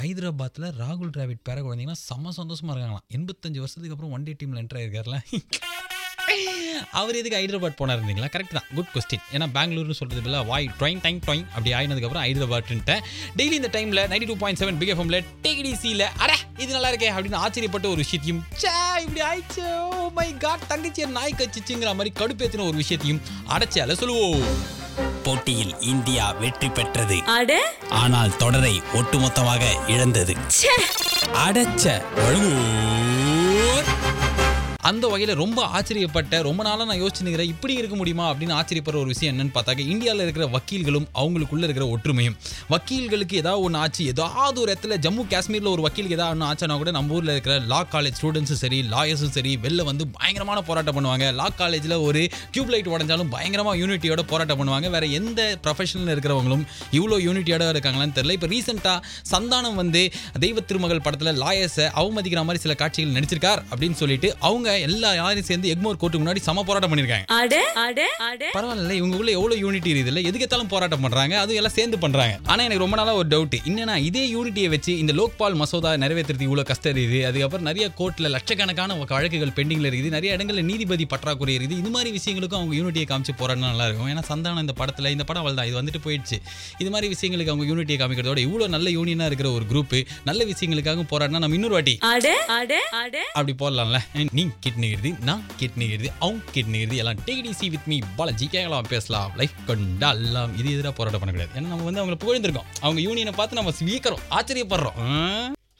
ஹைதராபாத்தில் ராகுல் டிராவிட் பேர குழந்தைங்கன்னா செம்ம சந்தோஷமாக இருக்காங்களாம். எண்பத்தஞ்சு வருஷத்துக்கு அப்புறம் ஒன் டே டீமில் என்டர் ஆயிருக்காருல. அவர் எதுக்கு ஹைதராபாத் போனார் இருந்தீங்களா கரெக்ட் தான். குட் கொஸ்டின் ஏன்னா பெங்களூர்னு சொல்றது இல்லை வாய் ட்ரைங் டைம் ட்ரைங் அப்படி ஆயினதுக்கப்புறம் ஹைதராபாத்ன்ட்டேன் டெய்லி இந்த டைமில் ninety two point seven big எஃப்எம்ல அட இது நல்லா இருக்கே அப்படின்னு ஆச்சரியப்பட்ட ஒரு விஷயத்தையும் சே இப்படி ஆயிடுச்சு. Oh ஓ மை காட் தங்கச்சி நாய் கச்சிச்சுங்கிற மாதிரி கடுப்பேற்றின ஒரு விஷயத்தையும் அடைச்சால சொல்லுவோம். போட்டியில் இந்தியா வெற்றி பெற்றது. ஆனால் தொடரை ஒட்டுமொத்தமாக இழந்தது. ச்சே. அடைச்ச. அந்த வகையில் ரொம்ப ஆச்சரியப்பட்ட ரொம்ப நாளாக நான் யோசிச்சுக்கிறேன் இப்படி இருக்க முடியுமா அப்படின்னு ஆச்சரியப்படுற ஒரு விஷயம் என்னன்னு பார்த்தாக்க இந்தியாவில் இருக்கிற வக்கீல்களும் அவங்களுக்குள்ள இருக்கிற ஒற்றுமையும். வக்கீல்களுக்கு ஏதாவது ஒன்று ஆச்சு ஏதாவது ஒரு இடத்துல ஜம்மு காஷ்மீரில் ஒரு வக்கீலுக்கு ஏதாவது ஒன்று ஆச்சுன்னா கூட நம்ம ஊரில் இருக்கிற லா காலேஜ் ஸ்டூடெண்ட்ஸும் சரி லாயர்ஸும் சரி வெளில வந்து பயங்கரமான போராட்டம் பண்ணுவாங்க. லா காலேஜில் ஒரு டியூப் லைட் உடஞ்சாலும் பயங்கரமாக யூனிட்டியோட போராட்டம் பண்ணுவாங்க. வேறு எந்த ப்ரொஃபஷனில் இருக்கிறவங்களும் இவ்வளோ யூனிட்டியோட இருக்காங்களான்னு தெரியல. இப்போ ரீசெண்டாக சந்தானம் வந்து தெய்வ திருமகள் படத்தில் லாயர்ஸை அவமதிக்கிற மாதிரி சில காட்சிகள் நடிச்சிருக்கார் அப்படின்னு சொல்லிட்டு அவங்க எல்லா யாரையும் சேர்ந்து எக்மோர் கோர்ட்டுக்கு முன்னாடி சம போராட்டம் அட பரவாயில்ல இவங்களுக்குள்ள எவ்வளவு யூனிட்டி இருக்குது இல்லை? எதுக்கெத்தாலும் போராட்டம் பண்றாங்க அது எல்லாம் சேர்ந்து பண்றாங்க. ஆனா எனக்கு ரொம்ப நாளா ஒரு டவுட் என்னன்னா இதே யூனிட்டியை வச்சு இந்த லோக்பால் மசோதா நிறைவேற்றுறதுக்கு இவ்வளவு கஷ்டம் இருக்குது. அதுக்கப்புறம் நிறைய கோர்ட்ல லட்சக்கணக்கான வழக்குகள் பெண்டிங்ல இருக்குது. நிறைய இடங்கள்ல நீதிபதி பற்றாக்குறை இருக்குது. இது மாதிரி விஷயங்களுக்கும் அவங்க யூனிட்டியை காமிச்சு போராடினா நல்லா இருக்கும். ஏன்னா சந்தானம் இந்த படத்துல இந்த படம் அவள் தான் இது வந்துட்டு போயிடுச்சு. இது மாதிரி விஷயங்களுக்கு அவங்க யூனிட்டியை காமிக்கிறதோட இவ்வளவு நல்ல யூனியனா இருக்கிற ஒரு குரூப் நல்ல விஷயங்களுக்காக போராடினா நம்ம இன்னொரு வாட்டி அப்படி போடலாம்ல. நீ கிட்னிகிறது நான் கிட்னிகிறது அவங்க கிட்னிகிறது எல்லாம் டேக் சி வித் மீ பாலாஜி கேட்கலாம் பேசலாம் லைஃப் எல்லாம் இது எதிராக போராட்டம் பண்ண கிடையாது. ஏன்னா நம்ம வந்து அவங்களை புகழ்ந்துருக்கோம். அவங்க யூனியனை பார்த்து நம்ம வீக்கிறோம் ஆச்சரியப்படுறோம்.